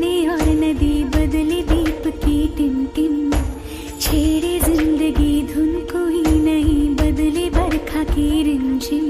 हमने और नदी बदली दीप की टिम टिम छेड़ी जिंदगी धुन कोई नहीं बदली बरखा की रिमझिम